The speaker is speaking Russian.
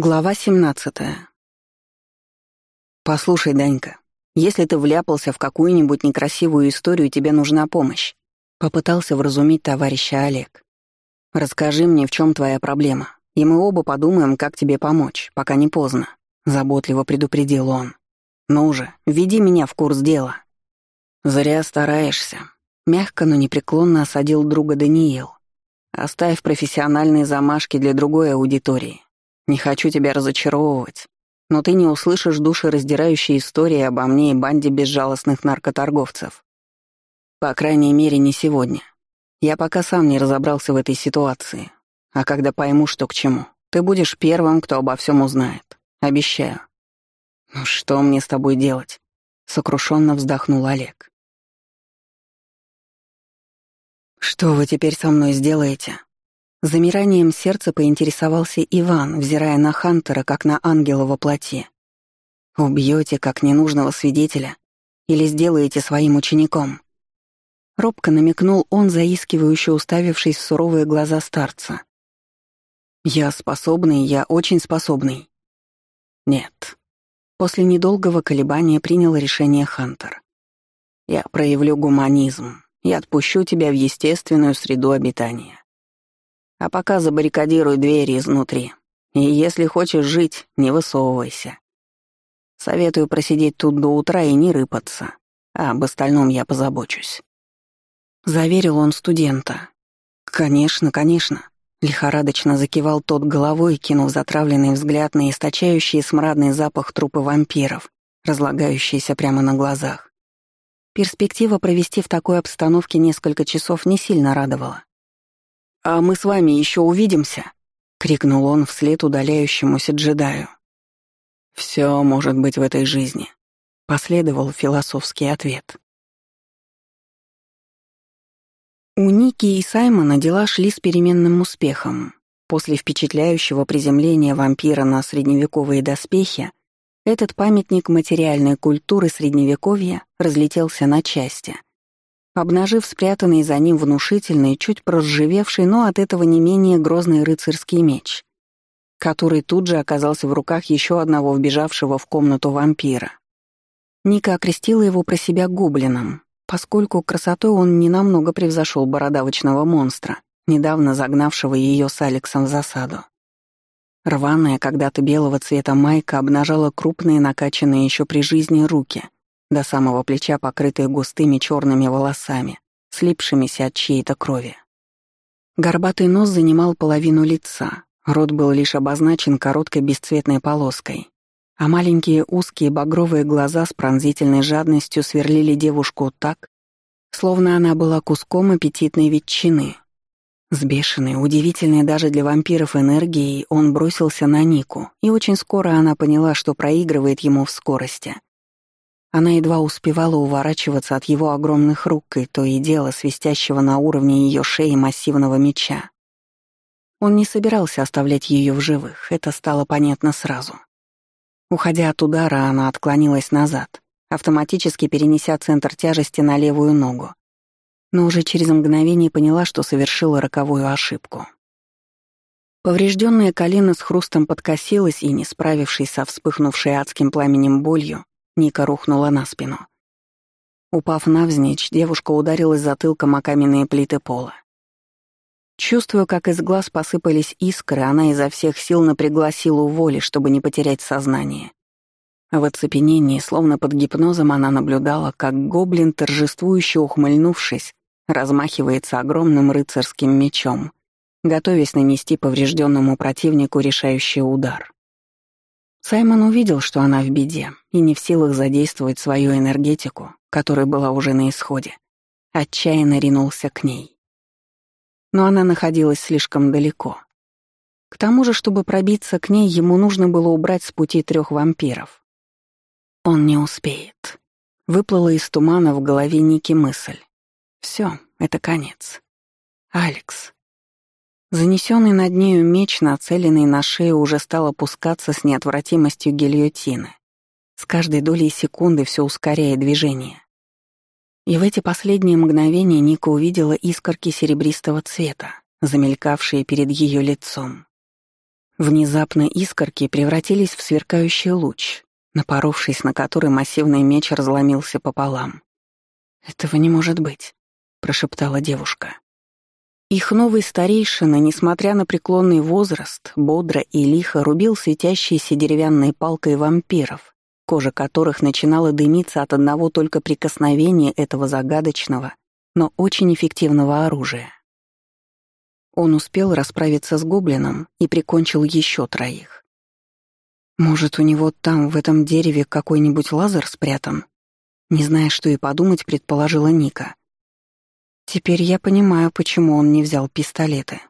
Глава 17. «Послушай, Данька, если ты вляпался в какую-нибудь некрасивую историю, тебе нужна помощь», — попытался вразумить товарища Олег. «Расскажи мне, в чем твоя проблема, и мы оба подумаем, как тебе помочь, пока не поздно», — заботливо предупредил он. «Ну же, введи меня в курс дела». «Зря стараешься», — мягко, но непреклонно осадил друга Даниил. «Оставь профессиональные замашки для другой аудитории. Не хочу тебя разочаровывать, но ты не услышишь душераздирающие истории обо мне и банде безжалостных наркоторговцев. По крайней мере, не сегодня. Я пока сам не разобрался в этой ситуации. А когда пойму, что к чему, ты будешь первым, кто обо всем узнает. Обещаю. Ну что мне с тобой делать? Сокрушенно вздохнул Олег. Что вы теперь со мной сделаете? Замиранием сердца поинтересовался Иван, взирая на Хантера, как на ангела во плоти. «Убьете, как ненужного свидетеля? Или сделаете своим учеником?» Робко намекнул он, заискивающе уставившись в суровые глаза старца. «Я способный, я очень способный». «Нет». После недолгого колебания принял решение Хантер. «Я проявлю гуманизм и отпущу тебя в естественную среду обитания. А пока забаррикадируй двери изнутри. И если хочешь жить, не высовывайся. Советую просидеть тут до утра и не рыпаться. А об остальном я позабочусь. Заверил он студента. «Конечно, конечно», — лихорадочно закивал тот головой, кинув затравленный взгляд на источающий смрадный запах трупа вампиров, разлагающийся прямо на глазах. Перспектива провести в такой обстановке несколько часов не сильно радовала. «А мы с вами еще увидимся?» — крикнул он вслед удаляющемуся джедаю. «Все может быть в этой жизни», — последовал философский ответ. У Ники и Саймона дела шли с переменным успехом. После впечатляющего приземления вампира на средневековые доспехи этот памятник материальной культуры Средневековья разлетелся на части — обнажив спрятанный за ним внушительный, чуть проржевевший, но от этого не менее грозный рыцарский меч, который тут же оказался в руках еще одного вбежавшего в комнату вампира. Ника окрестила его про себя гоблином, поскольку красотой он ненамного превзошел бородавочного монстра, недавно загнавшего ее с Алексом в засаду. Рваная когда-то белого цвета майка обнажала крупные накачанные еще при жизни руки — до самого плеча покрытые густыми черными волосами, слипшимися от чьей-то крови. Горбатый нос занимал половину лица, рот был лишь обозначен короткой бесцветной полоской, а маленькие узкие багровые глаза с пронзительной жадностью сверлили девушку так, словно она была куском аппетитной ветчины. С бешеной, удивительной даже для вампиров энергией он бросился на Нику, и очень скоро она поняла, что проигрывает ему в скорости — она едва успевала уворачиваться от его огромных рук и то и дело свистящего на уровне ее шеи массивного меча. Он не собирался оставлять ее в живых, это стало понятно сразу. Уходя от удара, она отклонилась назад, автоматически перенеся центр тяжести на левую ногу. Но уже через мгновение поняла, что совершила роковую ошибку. Поврежденная колено с хрустом подкосилась и, не справившись со вспыхнувшей адским пламенем болью, Ника рухнула на спину. Упав навзничь, девушка ударилась затылком о каменные плиты пола. Чувствуя, как из глаз посыпались искры, она изо всех сил напрягла силу воли, чтобы не потерять сознание. В оцепенении, словно под гипнозом, она наблюдала, как гоблин, торжествующе ухмыльнувшись, размахивается огромным рыцарским мечом, готовясь нанести поврежденному противнику решающий удар. Саймон увидел, что она в беде и не в силах задействовать свою энергетику, которая была уже на исходе. Отчаянно ринулся к ней. Но она находилась слишком далеко. К тому же, чтобы пробиться к ней, ему нужно было убрать с пути трех вампиров. Он не успеет. Выплыла из тумана в голове Ники мысль. Все, это конец. Алекс. Занесенный над нею меч, нацеленный на шею, уже стал опускаться с неотвратимостью гильотины. С каждой долей секунды все ускоряя движение. И в эти последние мгновения Ника увидела искорки серебристого цвета, замелькавшие перед ее лицом. Внезапно искорки превратились в сверкающий луч, напоровшись на который массивный меч разломился пополам. «Этого не может быть», — прошептала девушка. Их новый старейшина, несмотря на преклонный возраст, бодро и лихо рубил светящейся деревянной палкой вампиров, кожа которых начинала дымиться от одного только прикосновения этого загадочного, но очень эффективного оружия. Он успел расправиться с гоблином и прикончил еще троих. Может, у него там, в этом дереве, какой-нибудь лазер спрятан? Не зная, что и подумать, предположила Ника. Теперь я понимаю, почему он не взял пистолеты.